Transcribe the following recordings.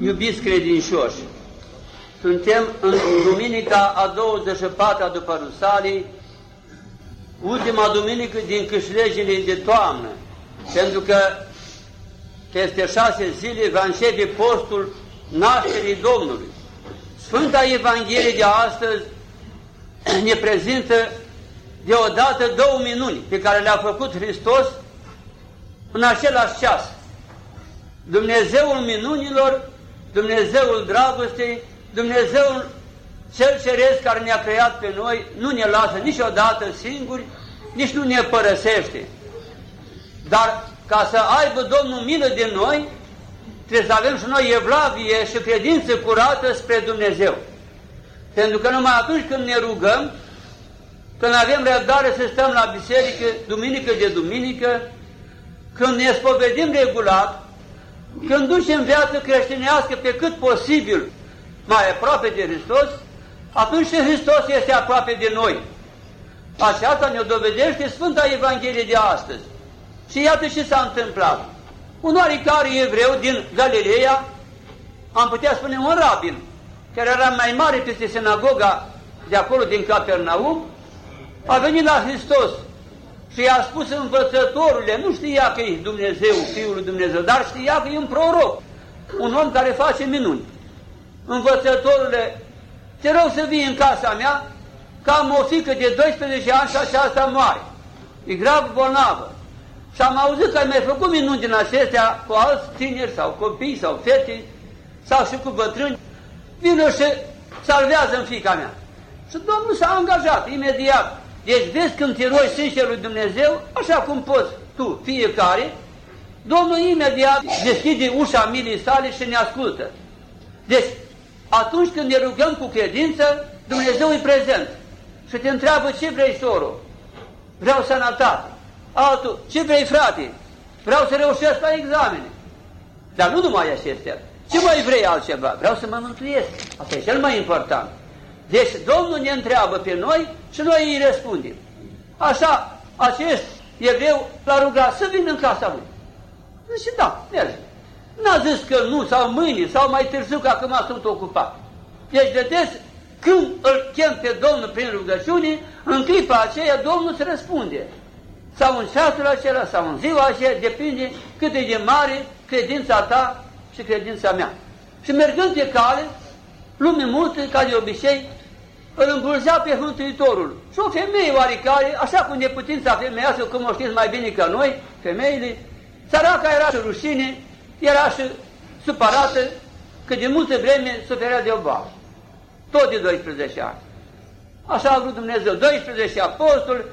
Iubiți credincioși, suntem în duminica a 24-a după Rusalii, ultima duminică din câșlegile de toamnă, pentru că peste șase zile va începe postul nașterii Domnului. Sfânta Evanghelie de astăzi ne prezintă deodată două minuni pe care le-a făcut Hristos în același ceas. Dumnezeul minunilor, Dumnezeul dragostei, Dumnezeul cel ceresc care ne-a creat pe noi, nu ne lasă niciodată singuri, nici nu ne părăsește. Dar ca să aibă Domnul milă de noi, trebuie să avem și noi evlavie și credință curată spre Dumnezeu. Pentru că numai atunci când ne rugăm, când avem răbdare să stăm la biserică, duminică de duminică, când ne spovedim regulat, când ducem viață creștinească pe cât posibil mai aproape de Hristos, atunci și Hristos este aproape de noi. Așa ne dovedește Sfânta Evanghelie de astăzi. Și iată ce s-a întâmplat. Un oarecare evreu din Galileea, am putea spune un rabin, care era mai mare peste sinagoga de acolo din Capernaum, a venit la Hristos și i-a spus învățătorule, nu știa că e Dumnezeu, Fiul lui Dumnezeu, dar știa că e un proroc, un om care face minuni. Învățătorule, te rog să vii în casa mea, că am o fică de 12 ani și aceasta moare. E grav bolnavă. Și am auzit că ai mai făcut minuni din acestea cu alți tineri sau copii sau fete sau și cu bătrâni. Vină și salvează în fica mea. Și Domnul s-a angajat imediat. Deci vezi când te roi sincer lui Dumnezeu, așa cum poți tu, fiecare, Domnul imediat deschide ușa milii sale și ne ascultă. Deci, atunci când ne rugăm cu credință, Dumnezeu e prezent și te întreabă ce vrei, soro? Vreau sănătate. Altul, ce vrei, frate? Vreau să reușesc la examene. Dar nu numai acestea. Ce mai vrei altceva? Vreau să mă mântuiesc. Asta e cel mai important. Deci Domnul ne întreabă pe noi și noi îi răspundem. Așa, acest evreu l-a rugat să vină în casa lui. Zice, da, merge. N-a zis că nu, sau mâine, sau mai târziu, că acum sunt ocupat. Deci, vedeți, când îl chem pe Domnul prin rugăciune, în clipa aceea Domnul se răspunde. Sau în ceasul acela, sau în ziua aceea, depinde cât e de mare credința ta și credința mea. Și mergând pe cale, lume multe, ca de obicei, îl îmbulzea pe Mântuitorul. Și o femeie oarecare, așa cum e putința femeiască, cum o știți mai bine ca noi, femeile, săraca era și rușine, era și supărată, că de multă vreme suferea de o boală tot de 12 ani. Așa a vrut Dumnezeu, 12 apostoli,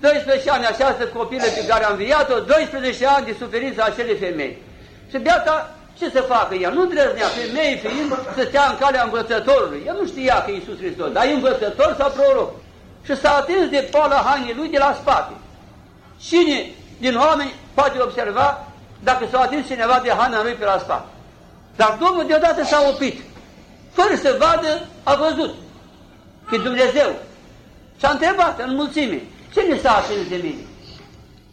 12 ani această copilă pe care a înviat-o, 12 ani de suferință acele femei. Și beata, ce să facă ea? Nu drăznea, femei fiind, să stea în calea învățătorului. El nu știa că e Iisus Hristos, dar e învățător sau proroc. Și s-a atins de poala hainii lui de la spate. Cine din oameni poate observa dacă s-a atins cineva de haina lui pe la spate? Dar Domnul deodată s-a oprit fără să vadă, a văzut că Dumnezeu. Și a întrebat în mulțime, ne s-a atins de mine?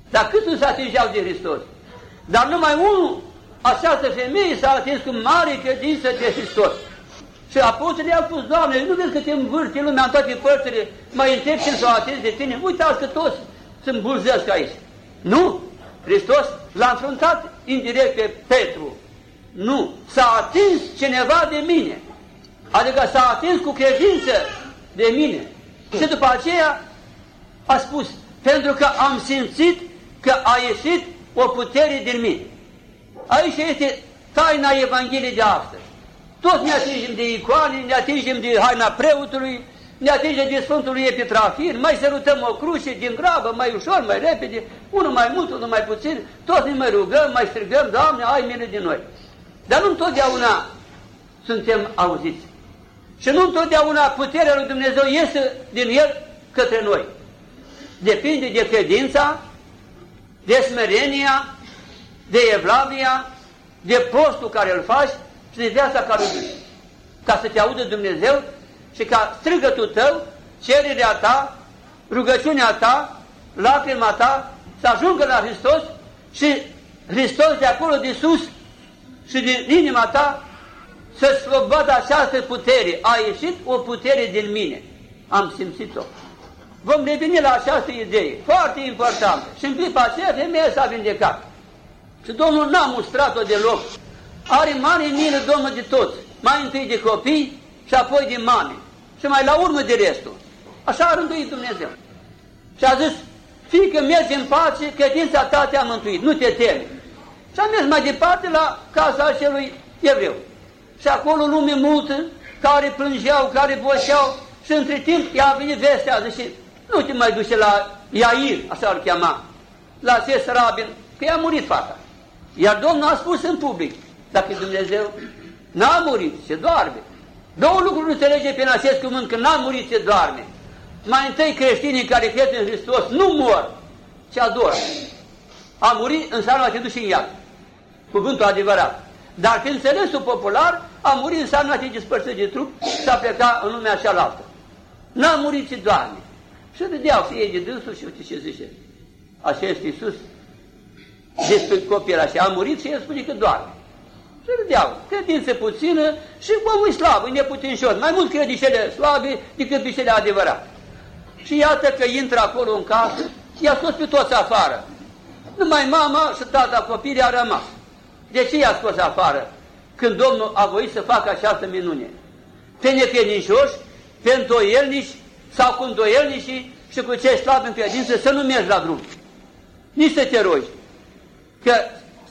Dar cât nu s-a atingeau de Hristos? Dar numai unul, această femeie s-a atins cu mare credință de Hristos. Și apostolii au spus, Doamne, nu vezi că te învârte lumea în toate părțile, mai întreb ce s-a atins de tine? Uitați că toți sunt bulzesc aici. Nu! Hristos l-a înfruntat indirect pe Petru. Nu! S-a atins cineva de mine. Adică s-a atins cu credință de mine. Și după aceea a spus, pentru că am simțit că a ieșit o putere din mine. Aici este taina Evangheliei de astăzi. Toți ne atingem de icoane, ne atingem de haina preotului, ne atingem de Sfântului Epitrafir, mai sărutăm o cruce din grabă, mai ușor, mai repede, unul mai mult, unul mai puțin, toți ne mai rugăm, mai strigăm, Doamne, ai mine din noi. Dar nu întotdeauna suntem auziți. Și nu întotdeauna puterea lui Dumnezeu iese din El către noi. Depinde de credința, de smerenia, de evlavia, de postul care îl faci și de viața care îl duci. Ca să te audă Dumnezeu și ca strigătul tău, cererea ta, rugăciunea ta, lacrima ta să ajungă la Hristos și Hristos de acolo de sus și din inima ta să ți văd această putere. A ieșit o putere din mine. Am simțit-o. Vom reveni la această idee, foarte importantă. Și în clipa aceea femeia s-a vindecat. Și Domnul n-a mustrat-o deloc. Are mare milă Domnul de toți. Mai întâi de copii și apoi de mame. Și mai la urmă de restul. Așa a rânduit Dumnezeu. Și a zis, fiică, mergi în pace, credința ta te-a mântuit, nu te temi. Și a mers mai departe la casa acelui evreu. Și acolo lume multă, care plângeau, care boșeau, și între timp i-a venit vestea, zice, nu te mai duce la Iair, așa îl chema, la Ses Rabin, că i-a murit fata. Iar Domnul a spus în public, dacă Dumnezeu n-a murit, se doarme. Două lucruri nu înțelege pe acest cuvânt, că n-a murit, se doarme. Mai întâi creștinii care cred în Hristos nu mor, ci adoră. A murit înseamnă a te duce în iad. Cuvântul adevărat. Dar pe înțelesul popular, a murit înseamnă a te despărți de trup și a pleca în lumea cealaltă. N-a murit, ci doarme. Și vedeau fie de dânsul și uite ce zice. Așa este Iisus despre copilul așa. A murit și el spune că doarme. Și vedeau, credință puțină și omul e slab, e neputincios. Mai mult crede cele slabe decât pe cele adevărate. Și iată că intră acolo în casă, i-a scos pe toți afară. Numai mama și tata copilului a rămas. De ce i-a scos afară? Când Domnul a voit să facă această minune. Pe nepiernincioși, pe îndoielnici sau cu îndoielnici și cu cei slabi în credință să nu mergi la drum. Nici să te rogi. Că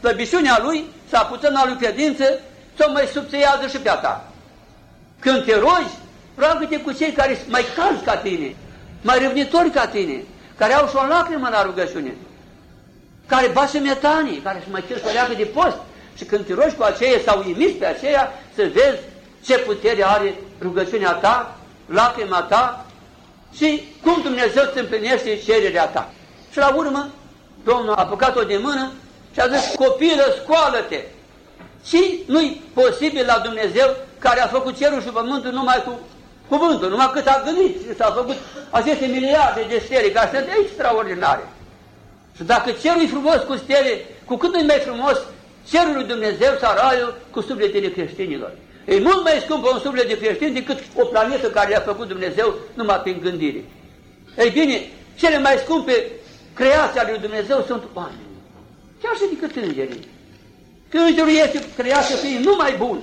slăbiciunea lui sau puțina lui credință să mai subțiază și pe a ta. Când te rogi, roagă-te cu cei care mai calzi ca tine, mai râvnitori ca tine, care au și o lacrimă la rugăciune, care basă metanii, care se mai cer să de post. Și când te rogi cu aceea sau imiți pe aceea, să vezi ce putere are rugăciunea ta, lacrima ta și cum Dumnezeu îți împlinește cererea ta. Și la urmă, Domnul a apucat-o de mână și a zis, copilă, scoală-te! Și nu-i posibil la Dumnezeu care a făcut cerul și pământul numai cu cuvântul, numai cât a gândit și s-a făcut aceste miliarde de stele care sunt extraordinare. Și dacă cerul e frumos cu stele, cu cât e mai frumos cerul lui Dumnezeu sau raiul cu sufletele creștinilor. E mult mai scumpă un suflet de creștin decât o planetă care i-a făcut Dumnezeu numai prin gândire. Ei bine, cele mai scumpe creații ale lui Dumnezeu sunt oameni. Chiar și decât îngerii. Că îngerul este creat să fie numai bun.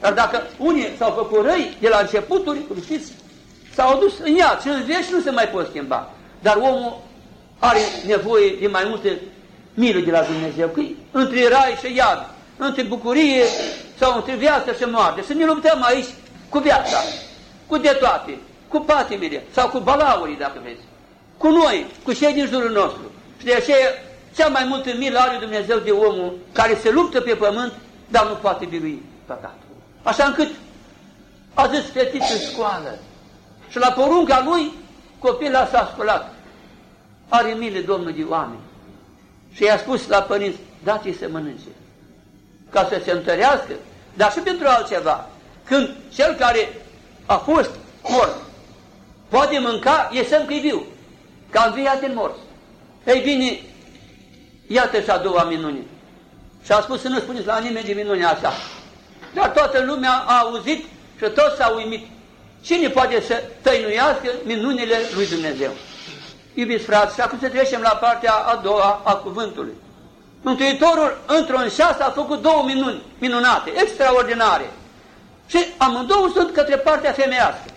Dar dacă unii s-au făcut răi de la începuturi, cum știți, s-au dus în ea și în veci nu se mai pot schimba. Dar omul are nevoie de mai multe milă de la Dumnezeu, că între rai și iad, între bucurie sau între viață și moarte. Să ne luptăm aici cu viața, cu de toate, cu patimile sau cu balaurii, dacă vreți, cu noi, cu cei din jurul nostru. Și de aceea, cea mai multă milă are Dumnezeu de omul care se luptă pe pământ, dar nu poate birui păcatul. Așa încât a zis fetiță școală. Și la porunca lui, copilul s-a sculat. Are milă Domnul de oameni. Și i-a spus la părinți, dați-i să mănânce. Ca să se întărească, dar și pentru altceva. Când cel care a fost mort poate mânca, e semn că e viu, că a înviat în morți. Ei bine, iată și a doua minune. Și a spus să nu spuneți la nimeni de minunea așa. Dar toată lumea a auzit și toți s-au uimit. Cine poate să tăinuiască minunile lui Dumnezeu? Iubiți frați, și acum să trecem la partea a doua a cuvântului. Mântuitorul într-un șas a făcut două minuni minunate, extraordinare. Și amândouă sunt către partea femeiască.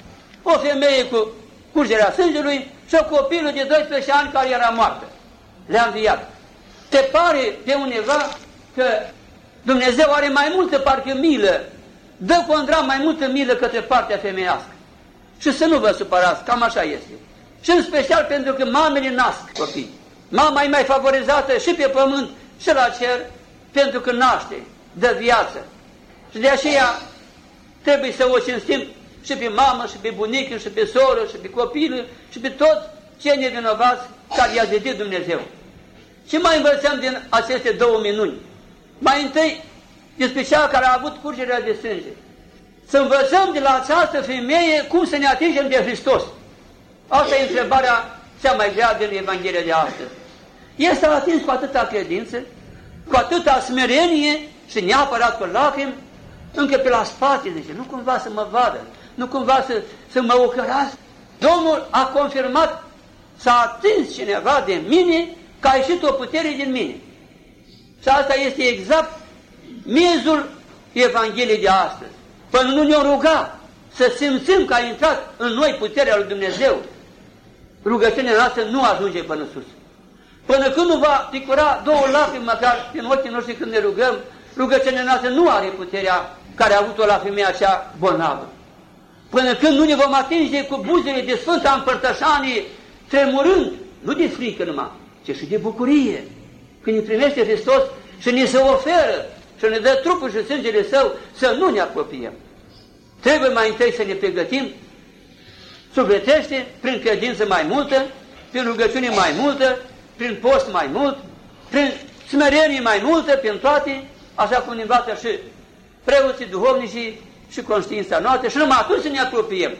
O femeie cu curgerea sângelui și o copilul de 12 ani care era moartă. Le-a înviat. Te pare pe undeva că Dumnezeu are mai multă parcă milă, dă cu mai multă milă către partea femeiască. Și să nu vă supărați, cam așa este. Și în special pentru că mamele nasc copii. Mama e mai favorizată și pe pământ și la cer pentru că naște, dă viață. Și de aceea trebuie să o cinstim și pe mamă, și pe bunică, și pe soră, și pe copilă, și pe toți cei nevinovați care i-a zidit Dumnezeu. Ce mai învățăm din aceste două minuni? Mai întâi, despre cea care a avut curgerea de sânge. Să învățăm de la această femeie cum să ne atingem de Hristos. Asta e întrebarea cea mai grea din Evanghelia de astăzi. Este atins cu atâta credință, cu atâta smerenie și neapărat cu lacrimi, încă pe la spate, zice, nu cumva să mă vadă, nu cumva să, să mă ocărească. Domnul a confirmat, s-a atins cineva de mine, că a ieșit o putere din mine. Și asta este exact miezul Evangheliei de astăzi. Până nu ne-o ruga să simțim că a intrat în noi puterea lui Dumnezeu, rugăciunea noastră nu ajunge până sus. Până când nu va picura două lacrimi măcar din ochii noștri când ne rugăm, rugăciunea noastră nu are puterea care a avut-o la femeia acea bolnavă. Până când nu ne vom atinge cu buzele de Sfânta Împărtășanie, tremurând, nu de frică numai, ci și de bucurie. Când ne primește Hristos și ne se oferă și ne dă trupul și sângele Său, să nu ne apropiem. Trebuie mai întâi să ne pregătim sufletește prin credință mai multă, prin rugăciune mai multă, prin post mai mult, prin smerenie mai multă, prin toate, așa cum ne învață și preoții, duhovnicii și conștiința noastră și numai atunci să ne apropiem.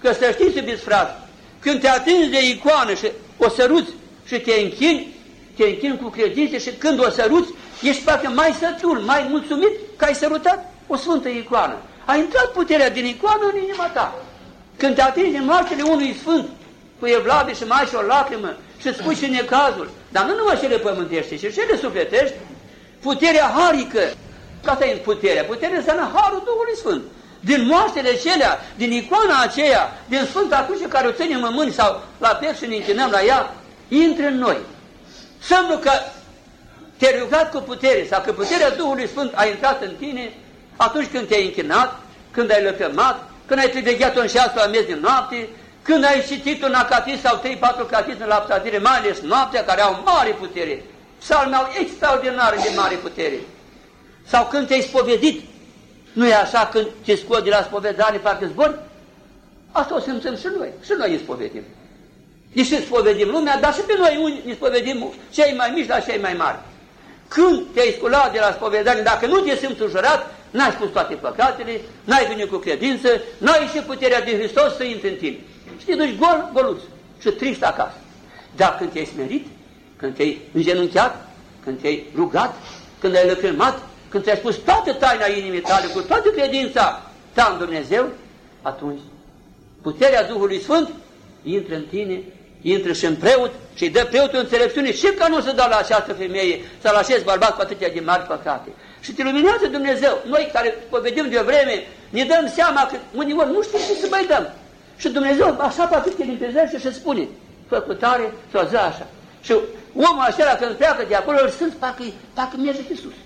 Că să știți, iubiți frate, când te atingi de icoană și o săruți și te închini, te închini cu credință și când o săruți, ești parcă mai sătul, mai mulțumit că ai sărutat o sfântă icoană. A intrat puterea din icoană în inima ta. Când te atingi de moartele unui sfânt, cu evlavie și mai și o lacrimă și spui și necazul, dar nu numai cele pământește, ci cele sufletești, puterea harică, că asta e puterea, puterea înseamnă harul Duhului Sfânt. Din moaștele celea, din icoana aceea, din Sfânta Cruce care o ținem în mâini sau la piept și ne închinăm la ea, intră în noi. Semnul că te-ai rugat cu putere sau că puterea Duhului Sfânt a intrat în tine atunci când te-ai închinat, când ai lăcămat, când ai privegheat-o în șase la miez din noapte, când ai citit un acatis sau 3-4 catisme la psaltire, mai ales noaptea, care au mare putere, psalme au extraordinar de mare putere. Sau când te-ai spovedit, nu e așa când te scoți de la spovedanie, parcă zbori? Asta o simțim și noi, și noi îi spovedim. Deși spovedim lumea, dar și pe noi unii ne spovedim cei mai mici la cei mai mari. Când te-ai sculat de la spovedanie, dacă nu te simți ușurat, n-ai spus toate păcatele, n-ai venit cu credință, n-ai și puterea din Hristos să intri în tine. Și te duci gol, goluț și trist acasă. Dar când te-ai smerit, când te-ai îngenunchiat, când te-ai rugat, când ai lăcrimat, când ți-ai spus toată taina inimii tale, cu toată credința ta în Dumnezeu, atunci puterea Duhului Sfânt intră în tine, intră și în preot și îi dă preotul înțelepciune și că nu se dă la această femeie sau la acest bărbat cu atâtea de mari păcate. Și te luminează Dumnezeu. Noi care povedim de o vreme, ne dăm seama că uneori nu știm ce să mai dăm. Și Dumnezeu așa poate te limpezește și spune, fă cu tare sau zi așa. Și omul acela când pleacă de acolo, îl sunt, parcă, parcă merge pe sus.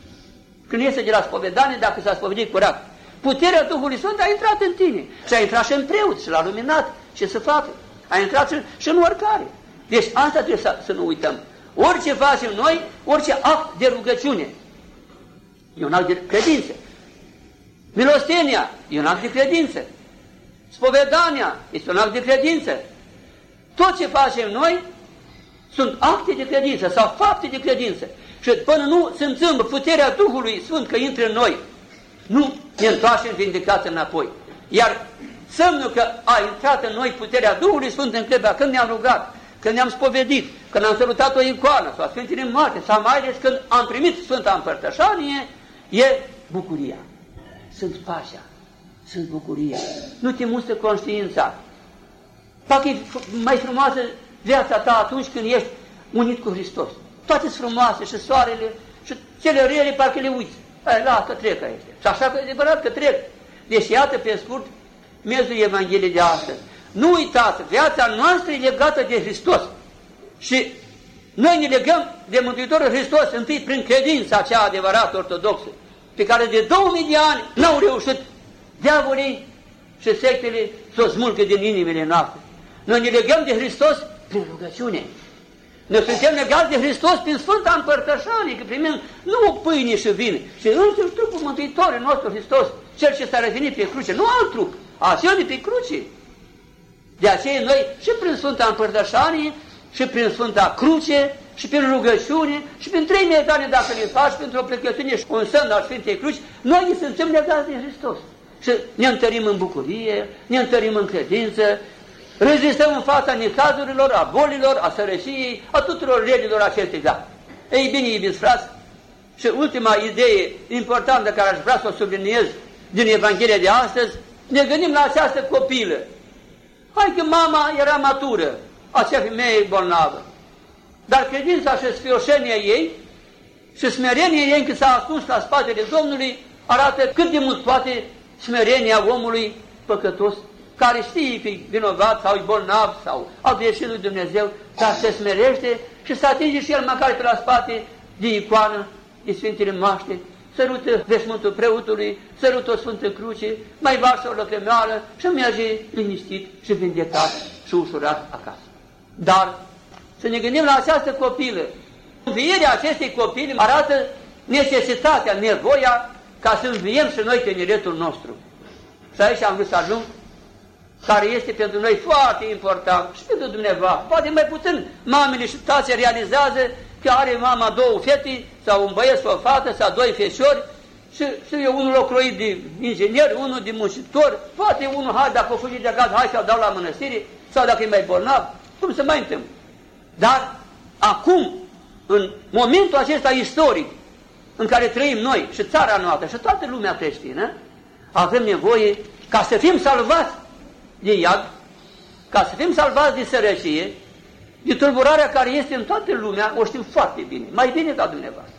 Când iese de la spovedanie, dacă s-a spovedit curat, puterea Duhului Sfânt a intrat în tine și a intrat și în preot și l-a luminat și să facă. A intrat și, și în oricare. Deci asta trebuie să, să nu uităm. Orice facem noi, orice act de rugăciune, e un act de credință. Milostenia e un act de credință. Spovedania este un act de credință. Tot ce facem noi sunt acte de credință sau fapte de credință. Și până nu simțim puterea Duhului Sfânt că intră în noi, nu ne întoarcem vindecați înapoi. Iar semnul că a intrat în noi puterea Duhului Sfânt în clipa când ne-am rugat, când ne-am spovedit, când am salutat o icoană sau Sfântile Moarte, sau mai ales când am primit Sfânta Împărtășanie, e bucuria. Sunt pacea, sunt bucuria. Nu te mustă conștiința. Parcă e mai frumoasă viața ta atunci când ești unit cu Hristos. Toate sunt frumoase și soarele și cele rele parcă le uiți. Hai, lasă, trec aici. Și așa că e adevărat că trec. Deci iată pe scurt miezul Evangheliei de astăzi. Nu uitați, viața noastră e legată de Hristos. Și noi ne legăm de Mântuitorul Hristos întâi prin credința acea adevărată ortodoxă, pe care de 2000 de ani n-au reușit diavolii și sectele să o smulgă din inimile noastre. Noi ne legăm de Hristos prin rugăciune. Noi suntem legați de Hristos prin Sfânta Împărtășanie, că primim nu pâine și vin, ci însuși trupul Mântuitorului nostru Hristos, Cel ce s-a revenit pe cruce, nu alt trup, acel de pe cruce. De aceea noi și prin Sfânta Împărtășanie, și prin Sfânta Cruce, și prin rugăciune, și prin trei medale dacă le faci, pentru o plecăciune și un semn al Sfintei Cruci, noi ne suntem legați de Hristos. Și ne întărim în bucurie, ne întărim în credință, rezistăm în fața necazurilor, a bolilor, a sărăciei, a tuturor relilor acestei da. Ei bine, iubiți frați, Și ultima idee importantă care aș vrea să o subliniez din Evanghelia de astăzi, ne gândim la această copilă. Hai că mama era matură, acea femeie bolnavă. Dar credința și sfioșenia ei și smerenia ei încât s-a ascuns la spatele Domnului arată cât de mult poate smerenia omului păcătos care știe că e vinovat sau e bolnav sau a greșit lui Dumnezeu, dar se smerește și să atinge și el măcar pe la spate de icoană, de Sfintele Maște, sărută veșmântul preotului, sărută o Sfântă Cruce, mai varsă o lăcrămeală și merge liniștit și vindecat și ușurat acasă. Dar să ne gândim la această copilă. Învierea acestei copii arată necesitatea, nevoia ca să înviem și noi tineretul nostru. Și aici am vrut să ajung, care este pentru noi foarte important și pentru dumneavoastră. Poate mai puțin mamele și tații realizează că are mama două fete sau un băieț sau o fată sau doi feșori și, și e unul locroit de inginer, unul de muncitor, poate unul, hai, dacă o fugi de acasă, hai să-l dau la mănăstire, sau dacă e mai bolnav, cum se mai întâmplă? Dar acum, în momentul acesta istoric, în care trăim noi și țara noastră și toată lumea creștină, avem nevoie ca să fim salvați de iad, ca să fim salvați de sărăcie, de tulburarea care este în toată lumea, o știm foarte bine, mai bine ca dumneavoastră.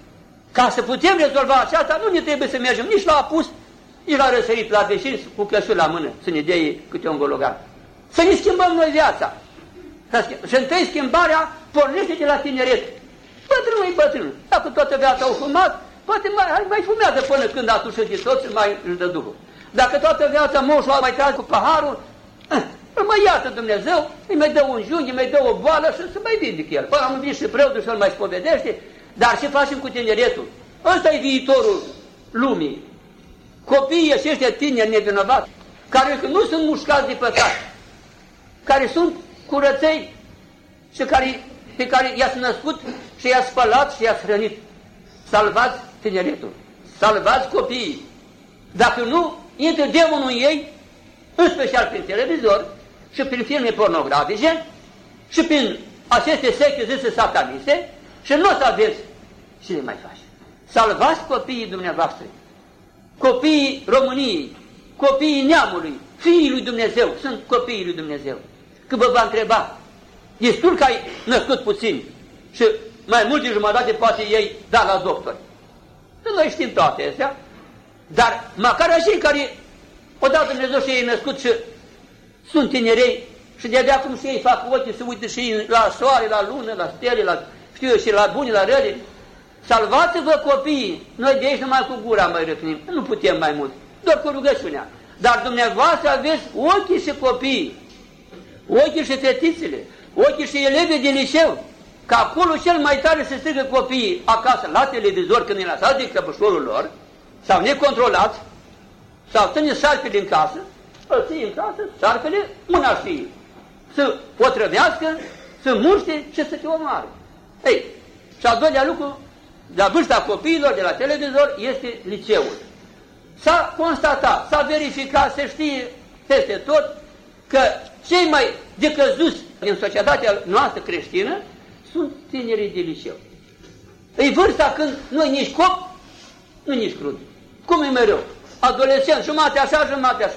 Ca să putem rezolva aceasta, nu ne trebuie să mergem nici la apus, nici la răsărit la veșin cu căsul la mână, să ne dea câte un gologan. Să ne schimbăm noi viața. Și întâi schimbarea pornește de la tineret. Bătrânul e bătrân. Dacă toată viața au fumat, poate mai, mai fumează până când a tușit de tot și mai își dă Duhul. Dacă toată viața moșul a mai tras cu paharul, eh, îl mai iartă Dumnezeu, îi mai dă un junghi, îi mai dă o boală și să mai vindic el. Păi am venit și preotul și îl mai spovedește, dar ce facem cu tineretul? Ăsta e viitorul lumii. Copiii aceștia tineri nevinovați, care nu sunt mușcați de păcat, care sunt curăței și care, pe care i-ați născut și i-ați spălat și i-ați hrănit. Salvați tineretul, salvați copiii. Dacă nu, intră demonul în ei, în special prin televizor și prin filme pornografice și prin aceste secte zise sataniste și nu o să aveți ce le mai faci. Salvați copiii dumneavoastră, copiii României, copiii neamului, fiii lui Dumnezeu, sunt copiii lui Dumnezeu. Că vă va întreba, destul că ai născut puțin și mai mult de jumătate poate ei da la doctor. Noi știm toate astea, dar măcar așa care odată Dumnezeu și ei născut și sunt tinerei și de-abia cum și ei fac ochii să uite și la soare, la lună, la stele, la, știu eu, și la bune, la rele. Salvați-vă copiii! Noi de aici numai cu gura mai răpnim. Nu putem mai mult. Doar cu rugăciunea. Dar dumneavoastră aveți ochii și copiii. Ochii și fetițele. Ochii și elevii de liceu. Că acolo cel mai tare se strigă copiii acasă, la televizor, când e lăsat de căpășorul lor, sau necontrolați, sau ține șarpele în casă, îl ții în casă, șarpele, mâna și să o trăvească, să muște și să te omoare. Ei, și al doilea lucru, la vârsta copiilor de la televizor, este liceul. S-a constatat, s-a verificat, se știe peste tot că cei mai decăzuți din societatea noastră creștină sunt tinerii de liceu. E vârsta când nu nici cop, nu nici crud. Cum e mereu? Adolescent, jumate așa, jumate așa.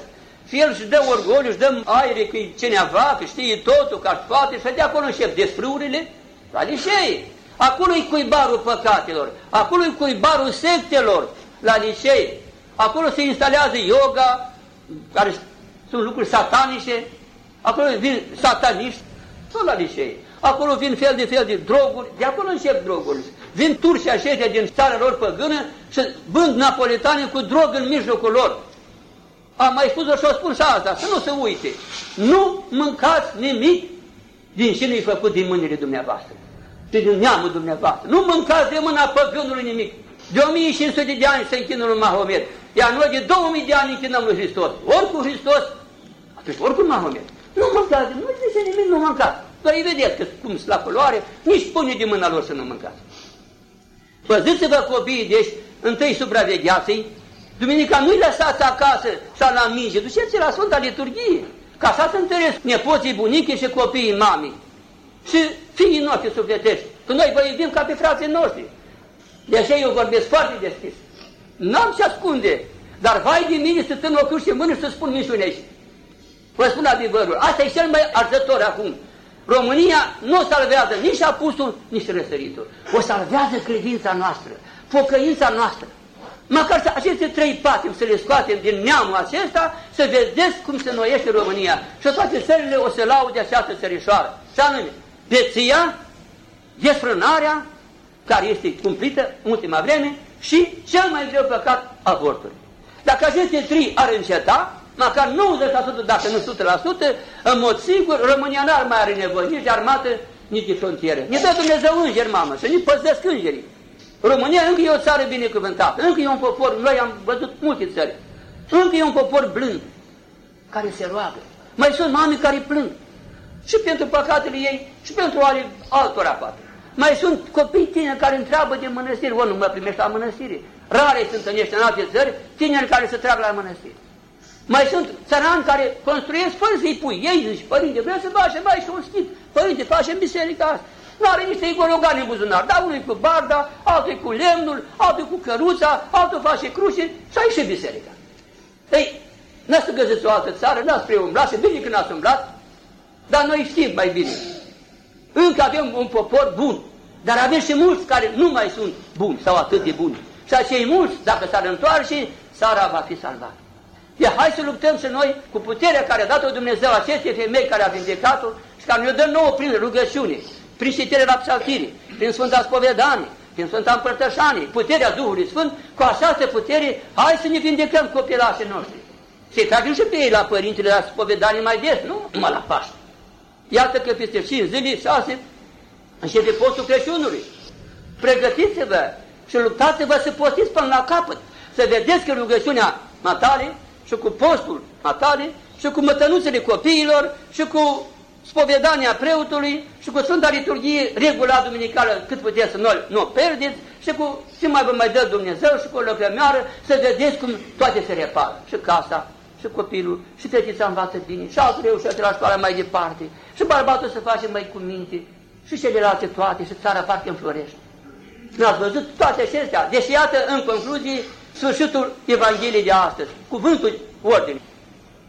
Și el își dă orgoliu, își dă aere că e cineva, că știe totul, că poate, și de acolo încep desfrurile la licei. Acolo e cuibarul păcatelor, acolo e cuibarul sectelor la licei. Acolo se instalează yoga, care sunt lucruri satanice, acolo vin sataniști, tot la licei. Acolo vin fel de fel de droguri, de acolo încep droguri. Vin turci aceștia din țara lor păgână și vând napoletani cu drog în mijlocul lor. Am mai spus-o și o spun și asta, să nu se uite. Nu mâncați nimic din ce nu-i făcut din mâinile dumneavoastră și din neamul dumneavoastră. Nu mâncați de mâna păgânului nimic. De 1500 de ani se închină lui Mahomet, iar noi de 2000 de ani închinăm lui Hristos. Ori cu Hristos, atunci ori cu Mahomet. Nu mâncați, nu zice nimic, nu mâncați. Doar îi vedeți că cum la culoare, nici pune din mâna lor să nu mâncați. Păziți-vă copiii, deci, întâi supravegheați-i, Duminica nu-i lăsați acasă sau la minge, duceți la Sfânta Liturghie, ca să se întăresc nepoții, bunicii și copiii mamii și fiii noștri sufletești, că noi vă iubim ca pe frații noștri. De aceea eu vorbesc foarte deschis. N-am ce ascunde, dar vai de mine să tân o cruce în mână și să spun minciunești. Vă spun adevărul. Asta e cel mai arzător acum. România nu o salvează nici apusul, nici răsăritul. O salvează credința noastră, pocăința noastră. Măcar să aceste trei patim să le scoatem din neamul acesta, să vedeți cum se noiește România. Și toate țările o să laude această țărișoară. Și anume, veția, desfrânarea, care este cumplită în ultima vreme, și cel mai greu păcat, avortul. Dacă aceste trei ar înceta, măcar 90%, dacă nu 100%, în mod sigur, România n-ar mai are nevoie nici de armată, nici de frontiere. Ne dă Dumnezeu îngeri, mamă, să ne păzesc îngerii. România încă e o țară binecuvântată, încă e un popor, noi am văzut multe țări, încă e un popor blând, care se roagă. Mai sunt mame care plâng, și pentru păcatele ei, și pentru ale altora poate. Mai sunt copii tineri care întreabă de mănăstiri, o, nu mă primești la mănăstire. Rare sunt în în alte țări, tineri care se trag la mănăstire. Mai sunt țărani care construiesc fără să-i pui. Ei zici, părinte, vreau să facem mai și un schip. Părinte, facem biserica asta. Nu are niște igorogani în buzunar, dar unul cu barda, altul cu lemnul, altul cu căruța, altul face cruce și ai și biserica. Ei, n-ați găsiți o altă țară, n-ați preumblat și bine că n-ați umblat, dar noi știm mai bine. Încă avem un popor bun, dar avem și mulți care nu mai sunt buni sau atât de buni. Și acei mulți, dacă s-ar întoarce, țara va fi salvată. E hai să luptăm și noi cu puterea care a dat-o Dumnezeu acestei femei care a vindecat-o și care ne-o dă nouă prin rugăciune prin citire la psaltire, prin Sfânta Spovedanie, prin Sfânta Împărtășanie, puterea Duhului Sfânt, cu această putere, hai să ne vindecăm copilașii noștri. Se tragem și pe ei la părintele la spovedanie mai des, nu numai la Paște. Iată că peste 5 zile, 6, începe postul Crăciunului. Pregătiți-vă și luptați-vă să postiți până la capăt, să vedeți că rugăciunea matale și cu postul matale și cu mătănuțele copiilor și cu spovedania preotului și cu Sfânta Liturghie regulat duminicală cât puteți să nu, nu o pierdeți și cu ce mai vă mai dă Dumnezeu și cu o lăcrămioară să vedeți cum toate se repară. Și casa, și copilul, și fetița învață bine, și altul reușește la școală mai departe, și bărbatul să face mai cu minte, și celelalte toate, și țara parcă înflorește. N-ați văzut toate acestea. Deci iată, în concluzie, sfârșitul Evangheliei de astăzi, cuvântul ordinii.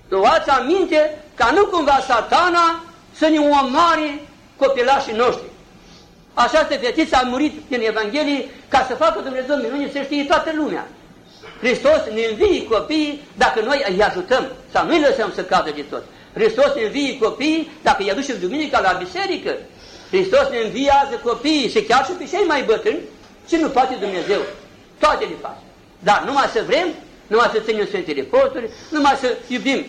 Luați aminte ca nu cumva satana să ne omoare copilașii noștri. Această fetiță a murit din Evanghelie ca să facă Dumnezeu minuni să știe toată lumea. Hristos ne învie copiii dacă noi îi ajutăm sau nu îi lăsăm să cadă de tot. Hristos ne învie copiii dacă îi aducem duminica la biserică. Hristos ne înviază copiii și chiar și pe cei mai bătrâni ce nu poate Dumnezeu. Toate le face. Dar numai să vrem, numai să ținem Sfântele Posturi, numai să iubim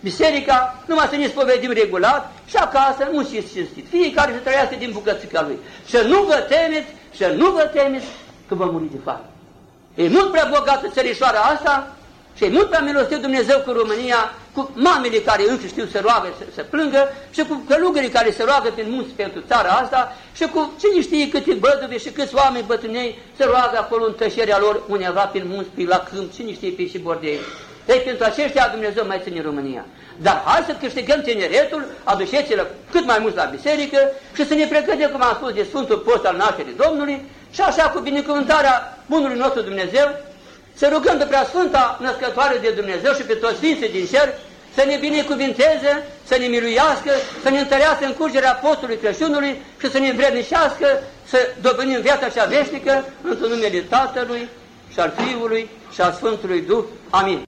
biserica, numai să ne spovedim regulat și acasă nu știți cinstit. Fiecare să trăiască din bucățica lui. Și nu vă temeți, și nu vă temeți că vă muri de foame. E mult prea bogată țărișoara asta și e mult prea milostiv Dumnezeu cu România, cu mamele care încă știu să roagă, să, să plângă și cu călugării care se roagă prin munți pentru țara asta și cu cine știe câte băduve și câți oameni bătrânei se roagă acolo în tășerea lor undeva prin munți, pe la câmp, cine știe pe și bordei. Ei, pentru aceștia Dumnezeu mai ține România. Dar hai să câștigăm tineretul, aduceți-l cât mai mult la biserică și să ne pregătim, cum am spus, de Sfântul Post al nașterii Domnului și așa cu binecuvântarea Bunului nostru Dumnezeu, să rugăm pe Preasfânta Născătoare de Dumnezeu și pe toți Sfinții din cer să ne binecuvinteze, să ne miluiască, să ne întărească în curgerea postului Crăciunului și să ne învrednicească să dobânim viața cea veșnică într-un numele Tatălui și al Fiului și al Sfântului Duh. Amin.